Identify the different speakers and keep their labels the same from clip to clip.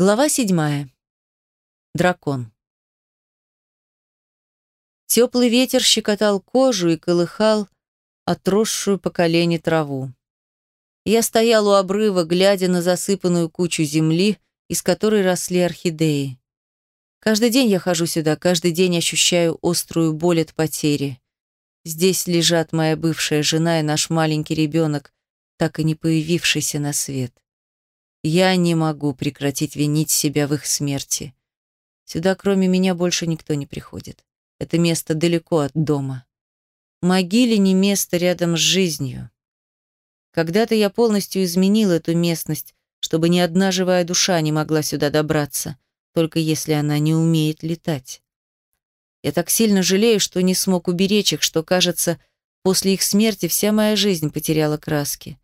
Speaker 1: Глава седьмая. Дракон. Теплый ветер щекотал кожу и колыхал отросшую по колени траву. Я стоял у обрыва, глядя на засыпанную кучу земли, из которой росли орхидеи. Каждый день я хожу сюда, каждый день ощущаю острую боль от потери. Здесь лежат моя бывшая жена и наш маленький ребенок, так и не появившийся на свет. Я не могу прекратить винить себя в их смерти. Сюда кроме меня больше никто не приходит. Это место далеко от дома. Могиле не место рядом с жизнью. Когда-то я полностью изменил эту местность, чтобы ни одна живая душа не могла сюда добраться, только если она не умеет летать. Я так сильно жалею, что не смог уберечь их, что, кажется, после их смерти вся моя жизнь потеряла краски.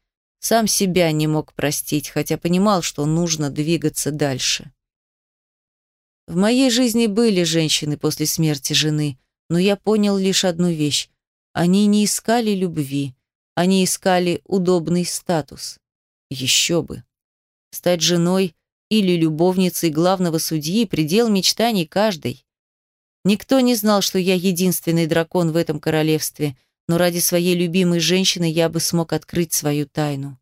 Speaker 1: Сам себя не мог простить, хотя понимал, что нужно двигаться дальше. В моей жизни были женщины после смерти жены, но я понял лишь одну вещь. Они не искали любви, они искали удобный статус. Еще бы. Стать женой или любовницей главного судьи – предел мечтаний каждой. Никто не знал, что я единственный дракон в этом королевстве – но ради своей любимой женщины я бы смог открыть свою тайну.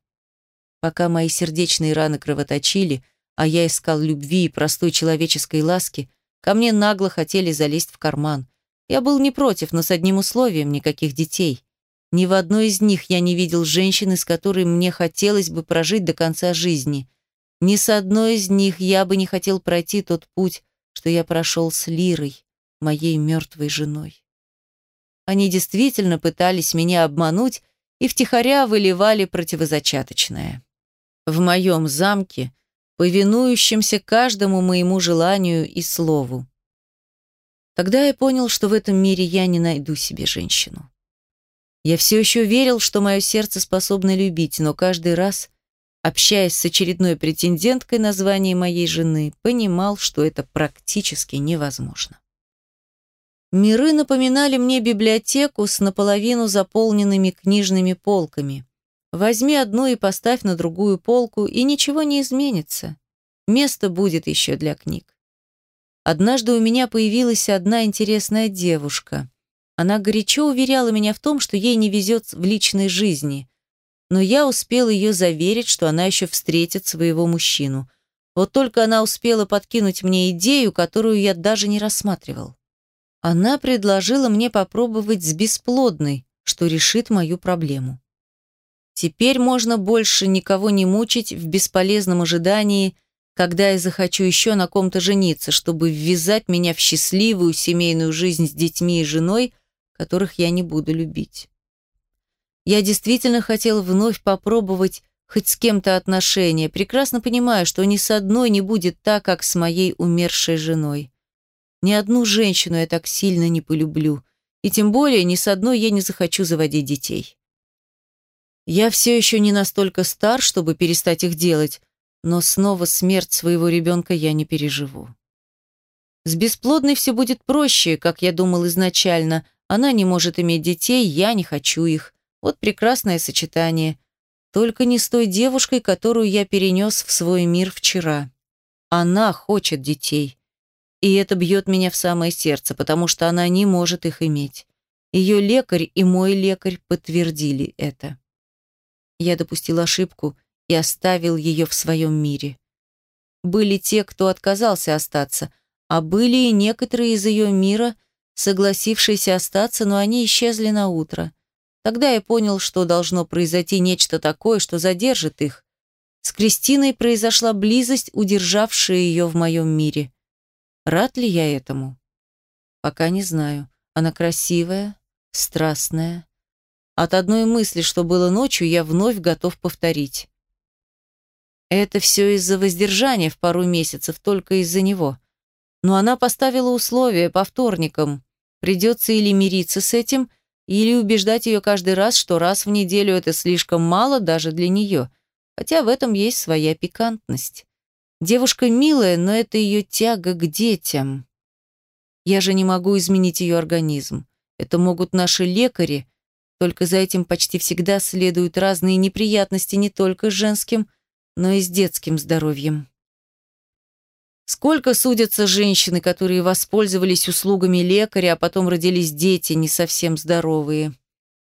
Speaker 1: Пока мои сердечные раны кровоточили, а я искал любви и простой человеческой ласки, ко мне нагло хотели залезть в карман. Я был не против, но с одним условием – никаких детей. Ни в одной из них я не видел женщины, с которой мне хотелось бы прожить до конца жизни. Ни с одной из них я бы не хотел пройти тот путь, что я прошел с Лирой, моей мертвой женой. Они действительно пытались меня обмануть и втихаря выливали противозачаточное. В моем замке, повинующемся каждому моему желанию и слову. Тогда я понял, что в этом мире я не найду себе женщину. Я все еще верил, что мое сердце способно любить, но каждый раз, общаясь с очередной претенденткой на звание моей жены, понимал, что это практически невозможно. Миры напоминали мне библиотеку с наполовину заполненными книжными полками. Возьми одну и поставь на другую полку, и ничего не изменится. Место будет еще для книг. Однажды у меня появилась одна интересная девушка. Она горячо уверяла меня в том, что ей не везет в личной жизни. Но я успел ее заверить, что она еще встретит своего мужчину. Вот только она успела подкинуть мне идею, которую я даже не рассматривал. Она предложила мне попробовать с бесплодной, что решит мою проблему. Теперь можно больше никого не мучить в бесполезном ожидании, когда я захочу еще на ком-то жениться, чтобы ввязать меня в счастливую семейную жизнь с детьми и женой, которых я не буду любить. Я действительно хотел вновь попробовать хоть с кем-то отношения, прекрасно понимая, что ни с одной не будет так, как с моей умершей женой. Ни одну женщину я так сильно не полюблю, и тем более ни с одной я не захочу заводить детей. Я все еще не настолько стар, чтобы перестать их делать, но снова смерть своего ребенка я не переживу. С бесплодной все будет проще, как я думал изначально. Она не может иметь детей, я не хочу их. Вот прекрасное сочетание. Только не с той девушкой, которую я перенес в свой мир вчера. Она хочет детей. И это бьет меня в самое сердце, потому что она не может их иметь. Ее лекарь и мой лекарь подтвердили это. Я допустил ошибку и оставил ее в своем мире. Были те, кто отказался остаться, а были и некоторые из ее мира, согласившиеся остаться, но они исчезли на утро. Тогда я понял, что должно произойти нечто такое, что задержит их. С Кристиной произошла близость, удержавшая ее в моем мире. Рад ли я этому? Пока не знаю. Она красивая, страстная. От одной мысли, что было ночью, я вновь готов повторить. Это все из-за воздержания в пару месяцев, только из-за него. Но она поставила условия по вторникам. Придется или мириться с этим, или убеждать ее каждый раз, что раз в неделю это слишком мало даже для нее. Хотя в этом есть своя пикантность. Девушка милая, но это ее тяга к детям. Я же не могу изменить ее организм. Это могут наши лекари, только за этим почти всегда следуют разные неприятности не только с женским, но и с детским здоровьем. Сколько судятся женщины, которые воспользовались услугами лекаря, а потом родились дети не совсем здоровые.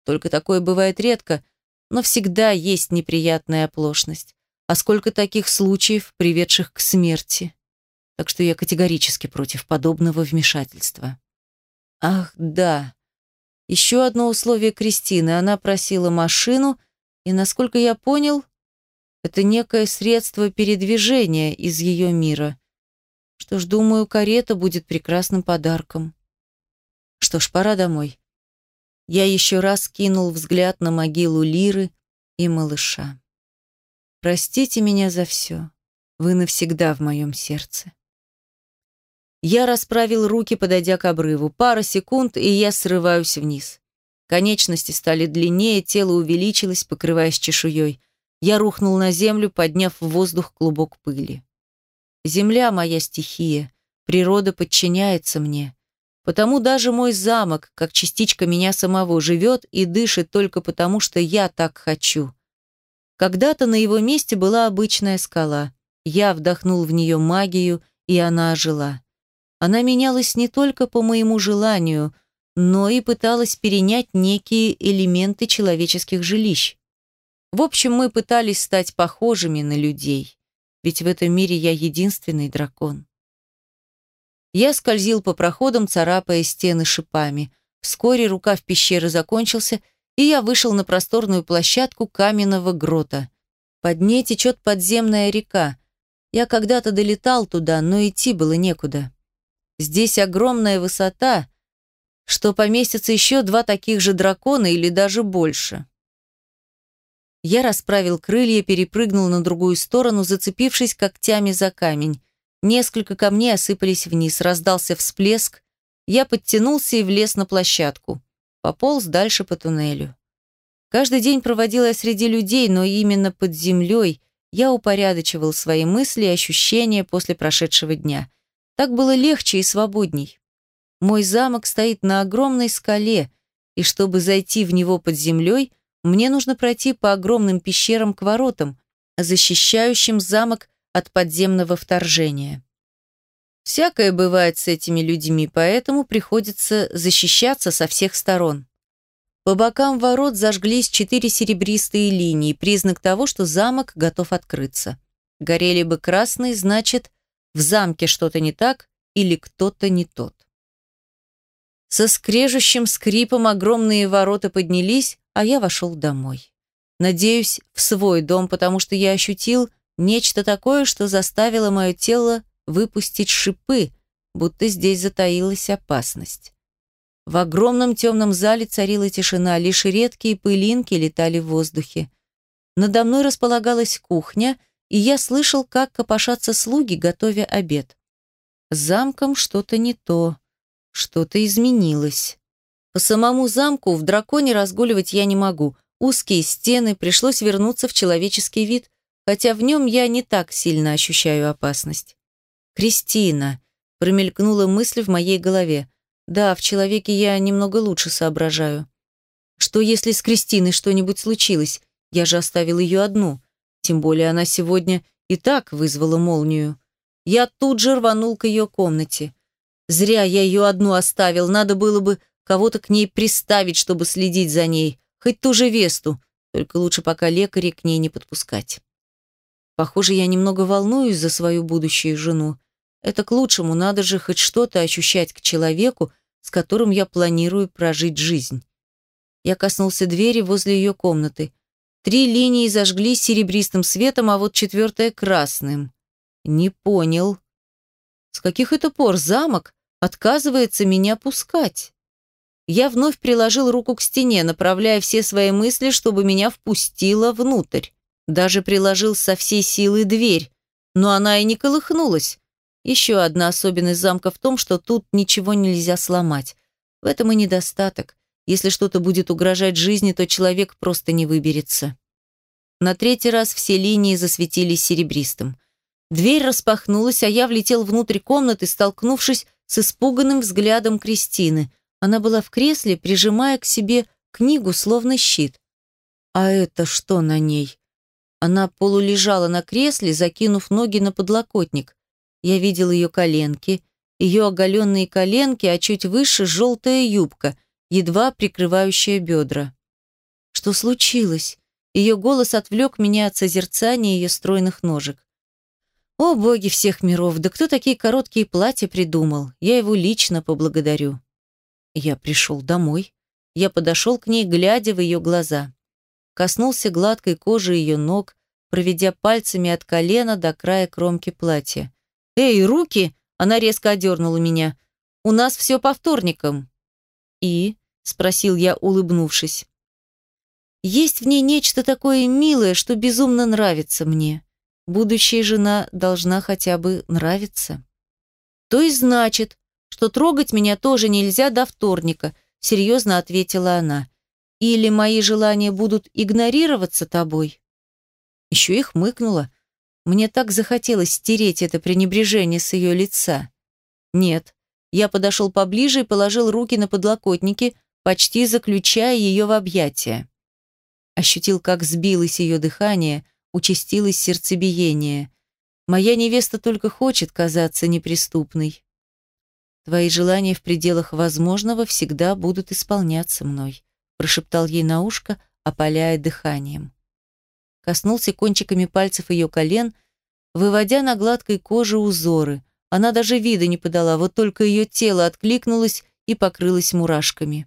Speaker 1: Только такое бывает редко, но всегда есть неприятная оплошность. А сколько таких случаев, приведших к смерти? Так что я категорически против подобного вмешательства. Ах, да. Еще одно условие Кристины. Она просила машину, и, насколько я понял, это некое средство передвижения из ее мира. Что ж, думаю, карета будет прекрасным подарком. Что ж, пора домой. Я еще раз кинул взгляд на могилу Лиры и малыша. Простите меня за все. Вы навсегда в моем сердце. Я расправил руки, подойдя к обрыву. Пара секунд, и я срываюсь вниз. Конечности стали длиннее, тело увеличилось, покрываясь чешуей. Я рухнул на землю, подняв в воздух клубок пыли. Земля — моя стихия, природа подчиняется мне. Потому даже мой замок, как частичка меня самого, живет и дышит только потому, что я так хочу. Когда-то на его месте была обычная скала. Я вдохнул в нее магию, и она ожила. Она менялась не только по моему желанию, но и пыталась перенять некие элементы человеческих жилищ. В общем, мы пытались стать похожими на людей, ведь в этом мире я единственный дракон. Я скользил по проходам, царапая стены шипами. Вскоре рукав пещеры закончился, и я вышел на просторную площадку каменного грота. Под ней течет подземная река. Я когда-то долетал туда, но идти было некуда. Здесь огромная высота, что поместится еще два таких же дракона или даже больше. Я расправил крылья, перепрыгнул на другую сторону, зацепившись когтями за камень. Несколько камней осыпались вниз, раздался всплеск. Я подтянулся и влез на площадку. Пополз дальше по туннелю. Каждый день проводила я среди людей, но именно под землей я упорядочивал свои мысли и ощущения после прошедшего дня – так было легче и свободней. Мой замок стоит на огромной скале, и чтобы зайти в него под землей, мне нужно пройти по огромным пещерам к воротам, защищающим замок от подземного вторжения. Всякое бывает с этими людьми, поэтому приходится защищаться со всех сторон. По бокам ворот зажглись четыре серебристые линии, признак того, что замок готов открыться. Горели бы красные, значит, в замке что-то не так или кто-то не тот. Со скрежущим скрипом огромные ворота поднялись, а я вошел домой. Надеюсь, в свой дом, потому что я ощутил нечто такое, что заставило мое тело выпустить шипы, будто здесь затаилась опасность. В огромном темном зале царила тишина, лишь редкие пылинки летали в воздухе. Надо мной располагалась кухня — и я слышал, как копошатся слуги, готовя обед. С замком что-то не то, что-то изменилось. По самому замку в драконе разгуливать я не могу. Узкие стены, пришлось вернуться в человеческий вид, хотя в нем я не так сильно ощущаю опасность. «Кристина», — промелькнула мысль в моей голове. «Да, в человеке я немного лучше соображаю. Что если с Кристиной что-нибудь случилось? Я же оставил ее одну. Тем более она сегодня и так вызвала молнию. Я тут же рванул к ее комнате. Зря я ее одну оставил, надо было бы кого-то к ней приставить, чтобы следить за ней, хоть ту же Весту, только лучше пока лекаря к ней не подпускать. Похоже, я немного волнуюсь за свою будущую жену. Это к лучшему, надо же хоть что-то ощущать к человеку, с которым я планирую прожить жизнь. Я коснулся двери возле ее комнаты. Три линии зажглись серебристым светом, а вот четвертая — красным. Не понял. С каких это пор замок отказывается меня пускать? Я вновь приложил руку к стене, направляя все свои мысли, чтобы меня впустило внутрь. Даже приложил со всей силы дверь, но она и не колыхнулась. Еще одна особенность замка в том, что тут ничего нельзя сломать. В этом и недостаток. Если что-то будет угрожать жизни, то человек просто не выберется. На третий раз все линии засветились серебристым. Дверь распахнулась, а я влетел внутрь комнаты, столкнувшись с испуганным взглядом Кристины. Она была в кресле, прижимая к себе книгу, словно щит. А это что на ней? Она полулежала на кресле, закинув ноги на подлокотник. Я видел ее коленки, ее оголенные коленки, а чуть выше желтая юбка, едва прикрывающая бедра. Что случилось? Ее голос отвлек меня от созерцания ее стройных ножек. О, боги всех миров, да кто такие короткие платья придумал? Я его лично поблагодарю. Я пришел домой. Я подошел к ней, глядя в ее глаза. Коснулся гладкой кожи ее ног, проведя пальцами от колена до края кромки платья. «Эй, руки!» – она резко одернула меня. «У нас все по вторникам». «И?» – спросил я, улыбнувшись. «Есть в ней нечто такое милое, что безумно нравится мне. Будущая жена должна хотя бы нравиться». «То есть значит, что трогать меня тоже нельзя до вторника», – серьезно ответила она. «Или мои желания будут игнорироваться тобой?» Еще и хмыкнула. Мне так захотелось стереть это пренебрежение с ее лица. Нет. Я подошел поближе и положил руки на подлокотники, почти заключая ее в объятия. Ощутил, как сбилось ее дыхание, участилось сердцебиение. Моя невеста только хочет казаться неприступной. Твои желания в пределах возможного всегда будут исполняться мной, прошептал ей на ушко, опаляя дыханием коснулся кончиками пальцев ее колен, выводя на гладкой коже узоры. Она даже вида не подала, вот только ее тело откликнулось и покрылось мурашками.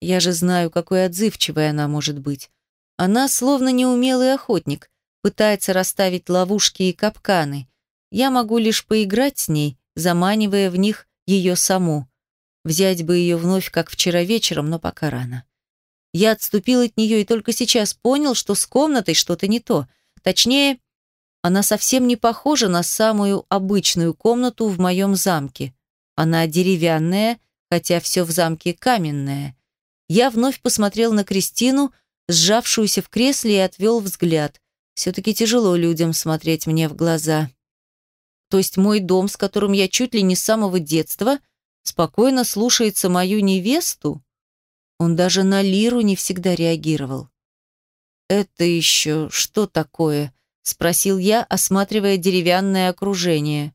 Speaker 1: Я же знаю, какой отзывчивой она может быть. Она словно неумелый охотник, пытается расставить ловушки и капканы. Я могу лишь поиграть с ней, заманивая в них ее саму. Взять бы ее вновь, как вчера вечером, но пока рано. Я отступил от нее и только сейчас понял, что с комнатой что-то не то. Точнее, она совсем не похожа на самую обычную комнату в моем замке. Она деревянная, хотя все в замке каменное. Я вновь посмотрел на Кристину, сжавшуюся в кресле, и отвел взгляд. Все-таки тяжело людям смотреть мне в глаза. То есть мой дом, с которым я чуть ли не с самого детства, спокойно слушается мою невесту? Он даже на лиру не всегда реагировал. «Это еще что такое?» – спросил я, осматривая деревянное окружение.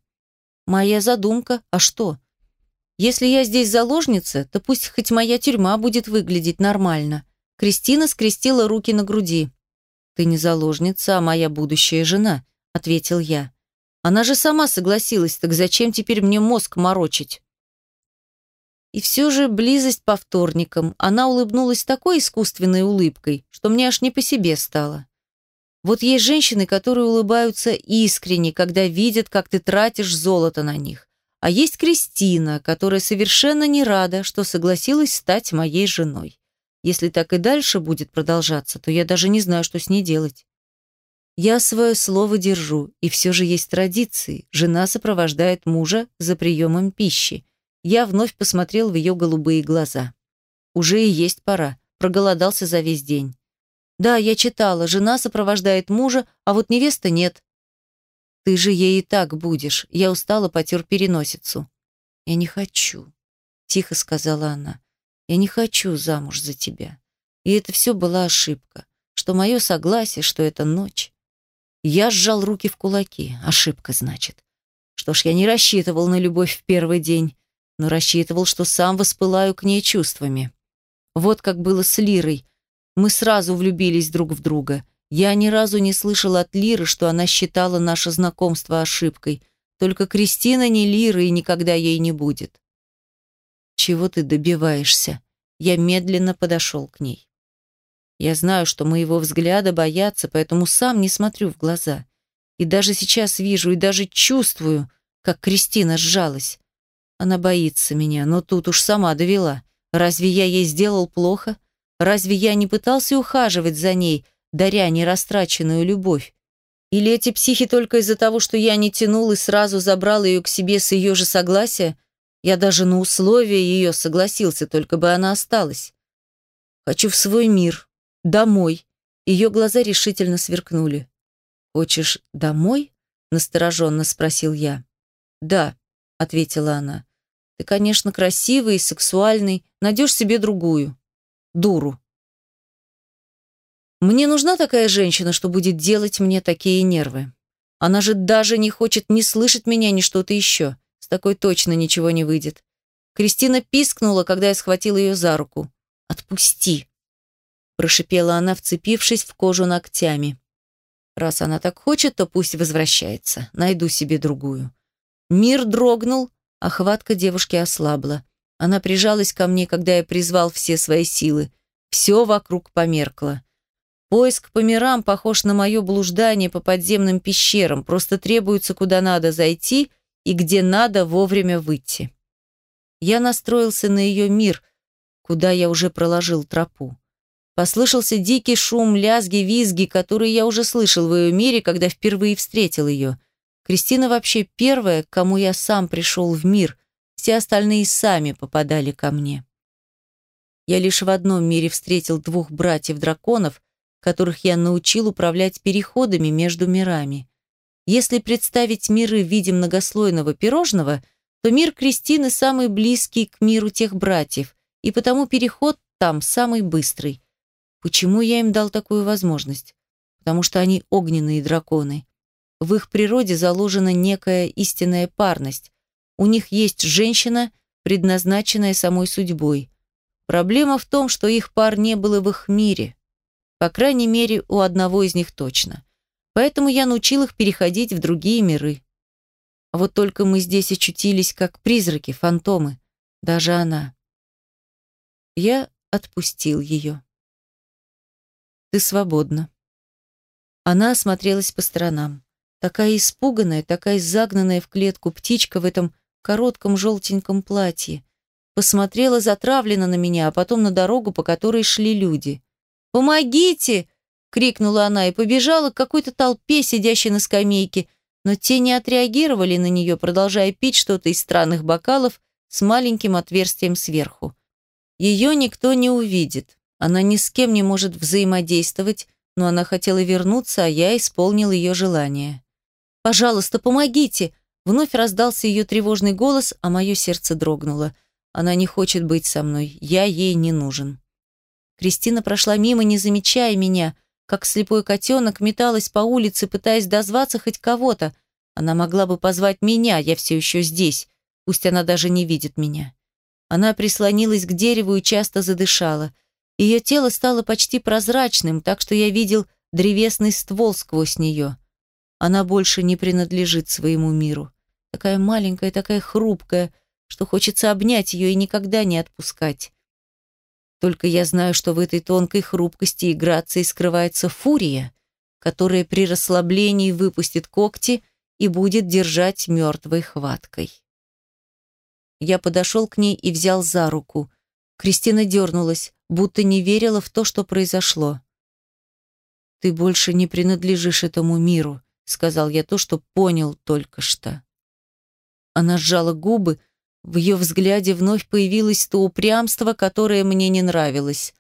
Speaker 1: «Моя задумка. А что? Если я здесь заложница, то пусть хоть моя тюрьма будет выглядеть нормально». Кристина скрестила руки на груди. «Ты не заложница, а моя будущая жена», – ответил я. «Она же сама согласилась, так зачем теперь мне мозг морочить?» И все же близость по вторникам. Она улыбнулась такой искусственной улыбкой, что мне аж не по себе стало. Вот есть женщины, которые улыбаются искренне, когда видят, как ты тратишь золото на них. А есть Кристина, которая совершенно не рада, что согласилась стать моей женой. Если так и дальше будет продолжаться, то я даже не знаю, что с ней делать. Я свое слово держу, и все же есть традиции. Жена сопровождает мужа за приемом пищи. Я вновь посмотрел в ее голубые глаза. Уже и есть пора. Проголодался за весь день. Да, я читала, жена сопровождает мужа, а вот невеста нет. Ты же ей и так будешь. Я устала, потер переносицу. Я не хочу, тихо сказала она. Я не хочу замуж за тебя. И это все была ошибка. Что мое согласие, что это ночь. Я сжал руки в кулаки. Ошибка, значит. Что ж, я не рассчитывал на любовь в первый день но рассчитывал, что сам воспылаю к ней чувствами. Вот как было с Лирой. Мы сразу влюбились друг в друга. Я ни разу не слышал от Лиры, что она считала наше знакомство ошибкой. Только Кристина не Лира и никогда ей не будет. «Чего ты добиваешься?» Я медленно подошел к ней. Я знаю, что моего взгляда боятся, поэтому сам не смотрю в глаза. И даже сейчас вижу и даже чувствую, как Кристина сжалась. Она боится меня, но тут уж сама довела. Разве я ей сделал плохо? Разве я не пытался ухаживать за ней, даря нерастраченную любовь? Или эти психи только из-за того, что я не тянул и сразу забрал ее к себе с ее же согласия? Я даже на условия ее согласился, только бы она осталась. Хочу в свой мир, домой. Ее глаза решительно сверкнули. «Хочешь домой?» – настороженно спросил я. «Да», — ответила она. «Ты, конечно, красивый и сексуальный. Найдешь себе другую. Дуру». Мне нужна такая женщина, что будет делать мне такие нервы. Она же даже не хочет ни слышать меня, ни что-то еще. С такой точно ничего не выйдет. Кристина пискнула, когда я схватил ее за руку. «Отпусти!» Прошипела она, вцепившись в кожу ногтями. «Раз она так хочет, то пусть возвращается. Найду себе другую». Мир дрогнул, а хватка девушки ослабла. Она прижалась ко мне, когда я призвал все свои силы. Все вокруг померкло. Поиск по мирам похож на мое блуждание по подземным пещерам, просто требуется куда надо зайти и где надо вовремя выйти. Я настроился на ее мир, куда я уже проложил тропу. Послышался дикий шум, лязги, визги, которые я уже слышал в ее мире, когда впервые встретил ее. Кристина вообще первая, к кому я сам пришел в мир, все остальные сами попадали ко мне. Я лишь в одном мире встретил двух братьев-драконов, которых я научил управлять переходами между мирами. Если представить миры в виде многослойного пирожного, то мир Кристины самый близкий к миру тех братьев, и потому переход там самый быстрый. Почему я им дал такую возможность? Потому что они огненные драконы. В их природе заложена некая истинная парность. У них есть женщина, предназначенная самой судьбой. Проблема в том, что их пар не было в их мире. По крайней мере, у одного из них точно. Поэтому я научил их переходить в другие миры. А вот только мы здесь очутились как призраки, фантомы. Даже она. Я отпустил ее. «Ты свободна». Она осмотрелась по сторонам. Такая испуганная, такая загнанная в клетку птичка в этом коротком желтеньком платье. Посмотрела затравленно на меня, а потом на дорогу, по которой шли люди. «Помогите!» — крикнула она и побежала к какой-то толпе, сидящей на скамейке, но те не отреагировали на нее, продолжая пить что-то из странных бокалов с маленьким отверстием сверху. Ее никто не увидит, она ни с кем не может взаимодействовать, но она хотела вернуться, а я исполнил ее желание. «Пожалуйста, помогите!» Вновь раздался ее тревожный голос, а мое сердце дрогнуло. Она не хочет быть со мной, я ей не нужен. Кристина прошла мимо, не замечая меня, как слепой котенок металась по улице, пытаясь дозваться хоть кого-то. Она могла бы позвать меня, я все еще здесь, пусть она даже не видит меня. Она прислонилась к дереву и часто задышала. Ее тело стало почти прозрачным, так что я видел древесный ствол сквозь нее. Она больше не принадлежит своему миру. Такая маленькая, такая хрупкая, что хочется обнять ее и никогда не отпускать. Только я знаю, что в этой тонкой хрупкости и грации скрывается фурия, которая при расслаблении выпустит когти и будет держать мертвой хваткой. Я подошел к ней и взял за руку. Кристина дернулась, будто не верила в то, что произошло. «Ты больше не принадлежишь этому миру», — сказал я то, что понял только что. Она сжала губы, в ее взгляде вновь появилось то упрямство, которое мне не нравилось.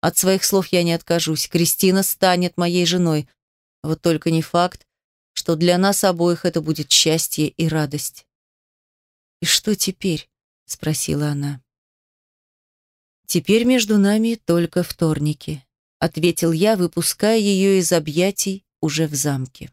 Speaker 1: От своих слов я не откажусь. Кристина станет моей женой. Вот только не факт, что для нас обоих это будет счастье и радость. «И что теперь?» — спросила она. «Теперь между нами только вторники», — ответил я, выпуская ее из объятий уже в замке.